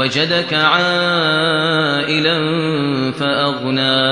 ووجدك عائلا فأغنى.